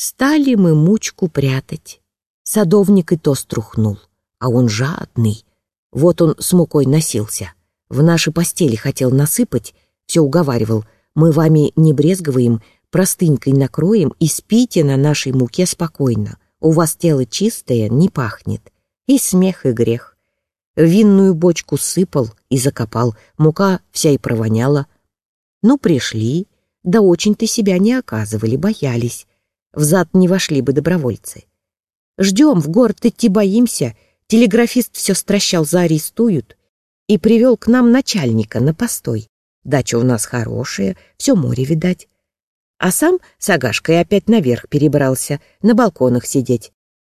Стали мы мучку прятать. Садовник и то струхнул, а он жадный. Вот он с мукой носился. В наши постели хотел насыпать, все уговаривал. Мы вами не брезговаем, простынькой накроем и спите на нашей муке спокойно. У вас тело чистое, не пахнет. И смех, и грех. Винную бочку сыпал и закопал, мука вся и провоняла. Ну, пришли, да очень-то себя не оказывали, боялись. В зад не вошли бы добровольцы. Ждем, в город идти боимся. Телеграфист все стращал, заарестуют. И привел к нам начальника на постой. Дача у нас хорошая, все море видать. А сам с Агашкой опять наверх перебрался, на балконах сидеть.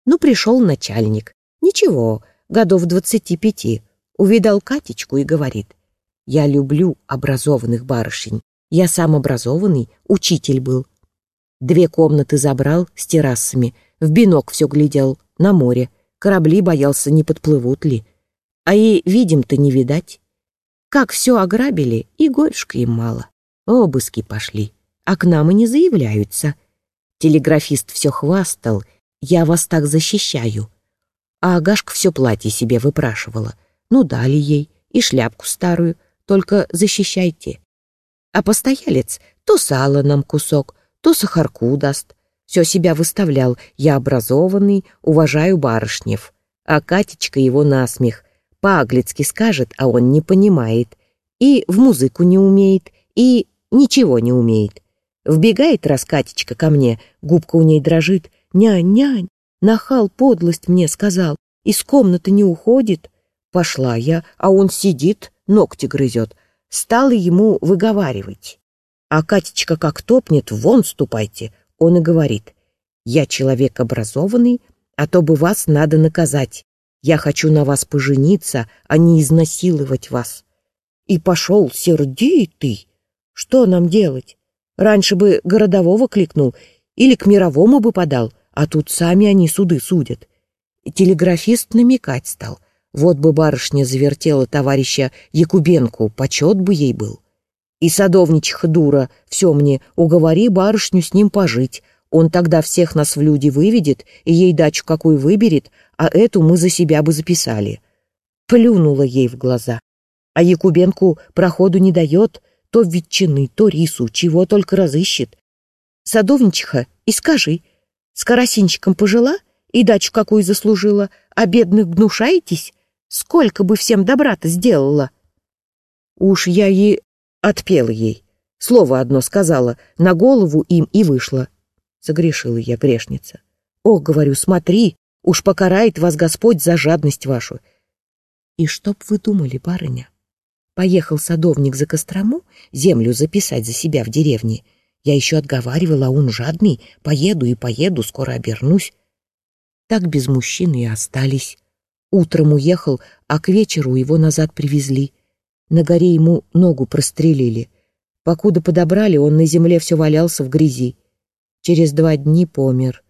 Ну, пришел начальник. Ничего, годов двадцати пяти. Увидал Катечку и говорит. Я люблю образованных барышень. Я сам образованный, учитель был. Две комнаты забрал с террасами — в бинок все глядел, на море. Корабли боялся, не подплывут ли. А и видим-то не видать. Как все ограбили, и горюшка им мало. Обыски пошли, а к нам и не заявляются. Телеграфист все хвастал, я вас так защищаю. А Агашка все платье себе выпрашивала. Ну, дали ей, и шляпку старую, только защищайте. А постоялец то сало нам кусок, то сахарку даст, все себя выставлял. Я образованный, уважаю барышнев. А Катечка его насмех. По-аглицки скажет, а он не понимает. И в музыку не умеет, и ничего не умеет. Вбегает раз Катечка ко мне, губка у ней дрожит. «Нянь, нянь, нахал подлость мне сказал, из комнаты не уходит». Пошла я, а он сидит, ногти грызет. Стала ему выговаривать. А Катечка как топнет, вон ступайте, он и говорит, «Я человек образованный, а то бы вас надо наказать. Я хочу на вас пожениться, а не изнасиловать вас». И пошел сердитый. Что нам делать? Раньше бы городового кликнул или к мировому бы подал, а тут сами они суды судят. Телеграфист намекать стал. Вот бы барышня завертела товарища Якубенку, почет бы ей был. И садовничиха дура, все мне, уговори барышню с ним пожить. Он тогда всех нас в люди выведет и ей дачу какую выберет, а эту мы за себя бы записали. Плюнула ей в глаза. А Якубенку проходу не дает, то ветчины, то рису, чего только разыщет. Садовничиха, и скажи, с карасинчиком пожила и дачу какую заслужила, а бедных гнушаетесь? Сколько бы всем добра-то сделала? Уж я ей Отпела ей. Слово одно сказала, на голову им и вышла. Согрешила я, грешница. О, говорю, смотри, уж покарает вас Господь за жадность вашу. И чтоб вы думали, барыня? Поехал садовник за Кострому землю записать за себя в деревне. Я еще отговаривала, он жадный. Поеду и поеду, скоро обернусь. Так без мужчины и остались. Утром уехал, а к вечеру его назад привезли. На горе ему ногу прострелили. Покуда подобрали, он на земле все валялся в грязи. Через два дни помер.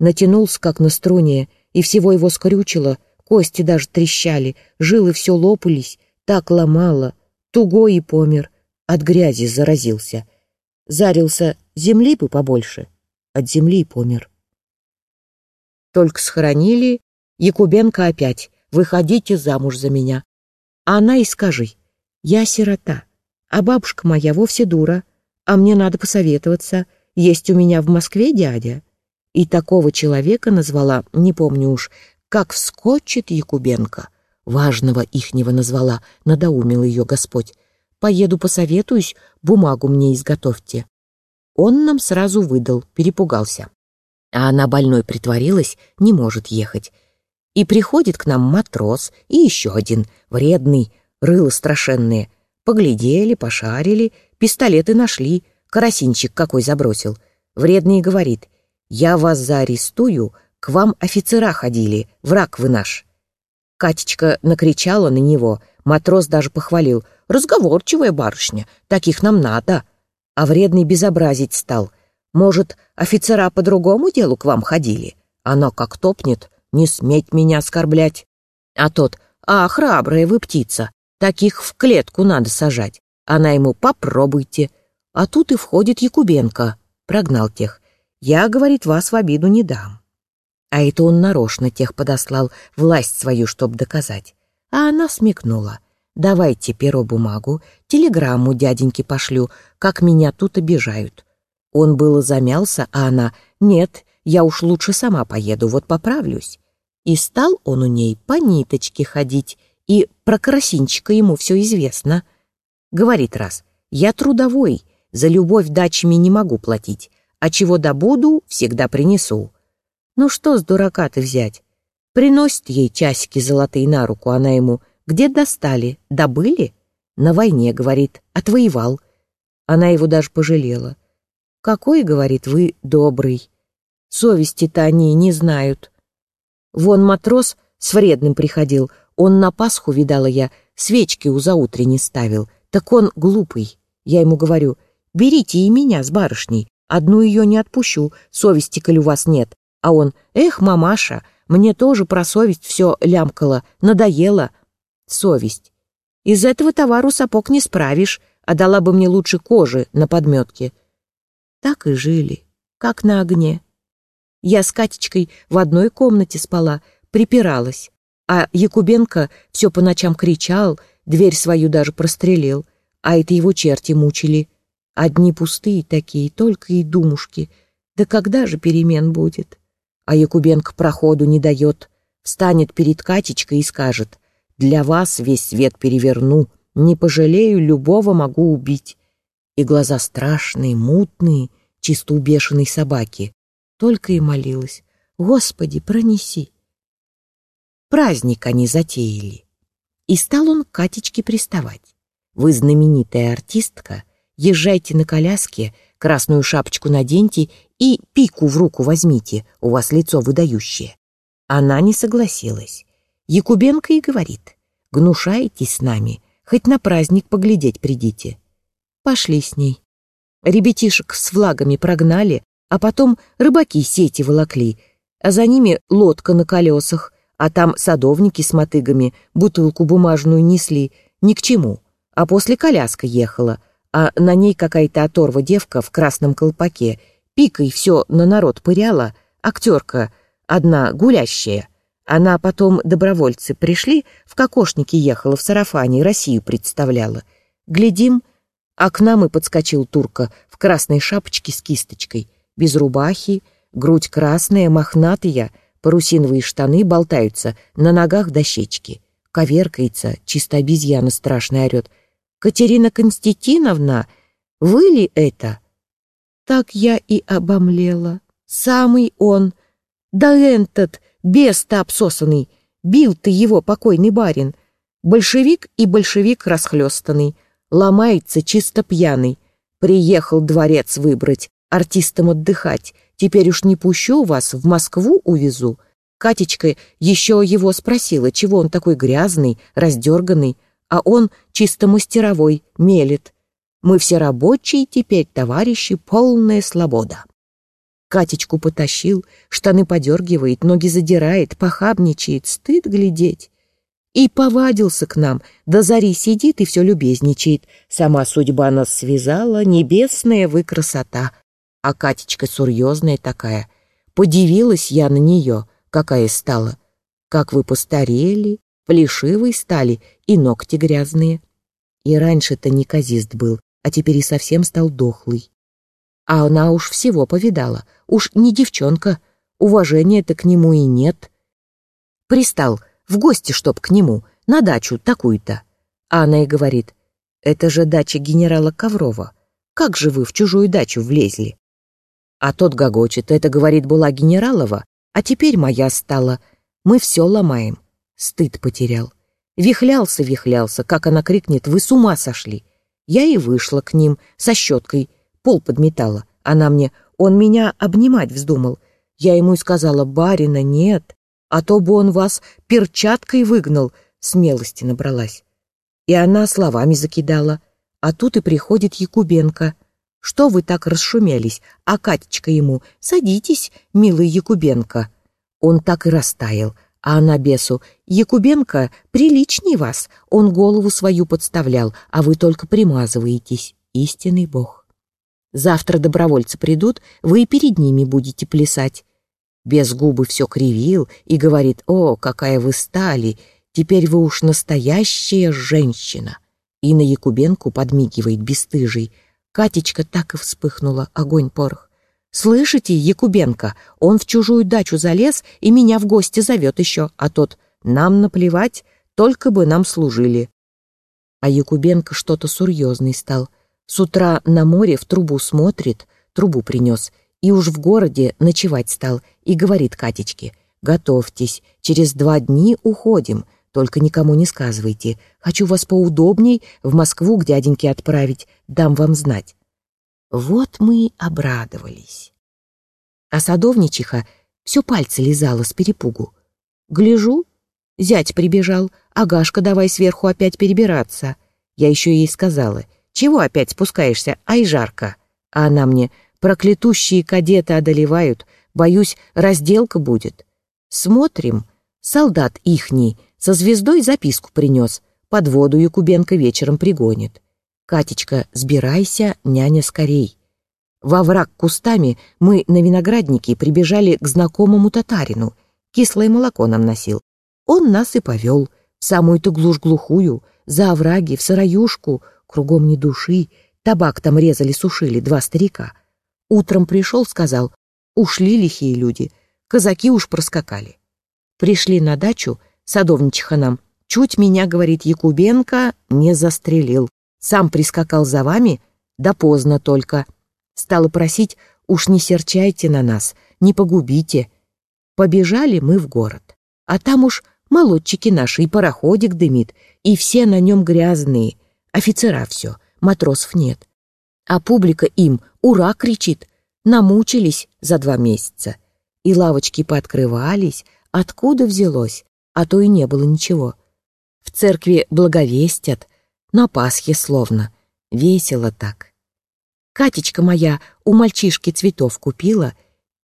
Натянулся, как на струне, и всего его скрючило, кости даже трещали, жилы все лопались, так ломало. Тугой и помер, от грязи заразился. Зарился земли бы побольше, от земли и помер. Только схоронили, Якубенко опять, выходите замуж за меня. А она и скажи, я сирота, а бабушка моя вовсе дура, а мне надо посоветоваться. Есть у меня в Москве дядя. И такого человека назвала, не помню уж, как вскочит Якубенко. Важного ихнего назвала, надоумил ее Господь. Поеду посоветуюсь, бумагу мне изготовьте. Он нам сразу выдал, перепугался. А она больной притворилась, не может ехать. И приходит к нам матрос и еще один, вредный, рыло страшенные. Поглядели, пошарили, пистолеты нашли, карасинчик какой забросил. Вредный говорит, я вас заарестую, к вам офицера ходили, враг вы наш. Катечка накричала на него, матрос даже похвалил. «Разговорчивая барышня, таких нам надо». А вредный безобразить стал. «Может, офицера по другому делу к вам ходили?» Она как топнет, «Не сметь меня оскорблять». А тот «А, храбрая вы птица, Таких в клетку надо сажать. Она ему «попробуйте». А тут и входит Якубенко. Прогнал тех. Я, говорит, вас в обиду не дам. А это он нарочно тех подослал, власть свою, чтоб доказать. А она смекнула. Давайте перо-бумагу, телеграмму дяденьке пошлю, как меня тут обижают. Он было замялся, а она «Нет, я уж лучше сама поеду, вот поправлюсь». И стал он у ней по ниточке ходить, и про красинчика ему все известно. Говорит раз «Я трудовой, за любовь дачами не могу платить, а чего добуду, всегда принесу». Ну что с дурака ты взять? Приносит ей часики золотые на руку, она ему «Где достали? Добыли?» «На войне», — говорит, — «отвоевал». Она его даже пожалела. «Какой, — говорит, — вы добрый. Совести-то они не знают». Вон матрос с вредным приходил, он на Пасху, видала я, свечки у заутренней ставил. Так он глупый. Я ему говорю, берите и меня с барышней, одну ее не отпущу, совести, коль у вас нет. А он, эх, мамаша, мне тоже про совесть все лямкало, надоело. Совесть. Из этого товару сапог не справишь, а дала бы мне лучше кожи на подметке. Так и жили, как на огне. Я с Катечкой в одной комнате спала, припиралась, а Якубенко все по ночам кричал, дверь свою даже прострелил, а это его черти мучили. Одни пустые такие, только и думушки. Да когда же перемен будет? А Якубенко проходу не дает, встанет перед Катечкой и скажет, «Для вас весь свет переверну, не пожалею, любого могу убить» и глаза страшные, мутные, чисто у бешеной собаки. Только и молилась. «Господи, пронеси!» Праздник они затеяли. И стал он к Катечке приставать. «Вы знаменитая артистка, езжайте на коляске, красную шапочку наденьте и пику в руку возьмите, у вас лицо выдающее». Она не согласилась. Якубенко и говорит, «Гнушаетесь с нами, хоть на праздник поглядеть придите». Пошли с ней. Ребятишек с флагами прогнали, а потом рыбаки сети волокли, а за ними лодка на колесах, а там садовники с мотыгами бутылку бумажную несли, ни к чему. А после коляска ехала, а на ней какая-то оторва девка в красном колпаке, пикой все на народ пыряла, актерка, одна гулящая. Она потом, добровольцы пришли, в кокошнике ехала в сарафане, Россию представляла. Глядим — а к нам и подскочил турка в красной шапочке с кисточкой, без рубахи, грудь красная, мохнатая, парусиновые штаны болтаются, на ногах дощечки. Коверкается, чисто обезьяна страшно орет. «Катерина Константиновна, вы ли это?» Так я и обомлела. Самый он. Да этот, бес-то обсосанный. Бил ты его, покойный барин. Большевик и большевик расхлёстанный ломается чисто пьяный. Приехал дворец выбрать, артистам отдыхать. Теперь уж не пущу вас, в Москву увезу. Катечка еще его спросила, чего он такой грязный, раздерганный, а он чисто мастеровой, мелет. Мы все рабочие теперь, товарищи, полная свобода. Катечку потащил, штаны подергивает, ноги задирает, похабничает, стыд глядеть. И повадился к нам, до зари сидит и все любезничает. Сама судьба нас связала, небесная вы красота. А Катечка серьезная такая. Подивилась я на нее, какая стала. Как вы постарели, плешивой стали и ногти грязные. И раньше-то неказист был, а теперь и совсем стал дохлый. А она уж всего повидала, уж не девчонка, уважения-то к нему и нет. Пристал — в гости, чтоб к нему, на дачу такую-то. А она и говорит, это же дача генерала Коврова. Как же вы в чужую дачу влезли? А тот гогочет, это, говорит, была генералова, а теперь моя стала. Мы все ломаем. Стыд потерял. Вихлялся, вихлялся, как она крикнет, вы с ума сошли. Я и вышла к ним со щеткой, пол подметала. Она мне, он меня обнимать вздумал. Я ему и сказала, барина нет, а то бы он вас перчаткой выгнал, смелости набралась. И она словами закидала. А тут и приходит Якубенко. Что вы так расшумелись? А Катечка ему, садитесь, милый Якубенко. Он так и растаял, а она бесу, Якубенко приличней вас, он голову свою подставлял, а вы только примазываетесь, истинный бог. Завтра добровольцы придут, вы и перед ними будете плясать. Без губы все кривил и говорит, «О, какая вы стали! Теперь вы уж настоящая женщина!» И на Якубенку подмигивает бесстыжий. Катечка так и вспыхнула, огонь-порох. «Слышите, Якубенко, он в чужую дачу залез и меня в гости зовет еще, а тот «нам наплевать, только бы нам служили». А Якубенко что-то серьезный стал. С утра на море в трубу смотрит, трубу принес — и уж в городе ночевать стал, и говорит Катечке, «Готовьтесь, через два дни уходим, только никому не сказывайте. Хочу вас поудобней в Москву к дяденьке отправить, дам вам знать». Вот мы обрадовались. А садовничиха все пальцы лизала с перепугу. Гляжу, зять прибежал, Агашка, давай сверху опять перебираться. Я еще ей сказала, чего опять спускаешься, ай жарко. А она мне, Проклятущие кадеты одолевают, боюсь, разделка будет. Смотрим, солдат ихний со звездой записку принес, под воду Якубенко вечером пригонит. Катечка, сбирайся, няня, скорей. Во враг кустами мы на винограднике прибежали к знакомому татарину. Кислое молоко нам носил. Он нас и повел самую-то глушь глухую, за овраги, в сыроюшку, кругом ни души. Табак там резали-сушили два старика — Утром пришел, сказал, ушли лихие люди, казаки уж проскакали. Пришли на дачу, садовничиха нам, чуть меня, говорит Якубенко, не застрелил. Сам прискакал за вами, да поздно только. Стала просить, уж не серчайте на нас, не погубите. Побежали мы в город. А там уж молодчики наши, и пароходик дымит, и все на нем грязные. Офицера все, матросов нет. А публика им «Ура!» кричит. Намучились за два месяца. И лавочки пооткрывались, откуда взялось, а то и не было ничего. В церкви благовестят, на Пасхе словно. Весело так. Катечка моя у мальчишки цветов купила,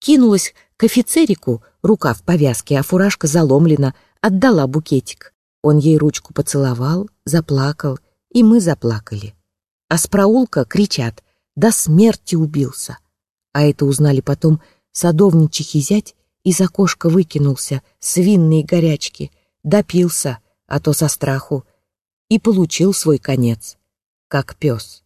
кинулась к офицерику, рука в повязке, а фуражка заломлена, отдала букетик. Он ей ручку поцеловал, заплакал, и мы заплакали а с проулка кричат «До смерти убился!» А это узнали потом садовничихи зять из окошка выкинулся с винной горячки, допился, а то со страху, и получил свой конец, как пес.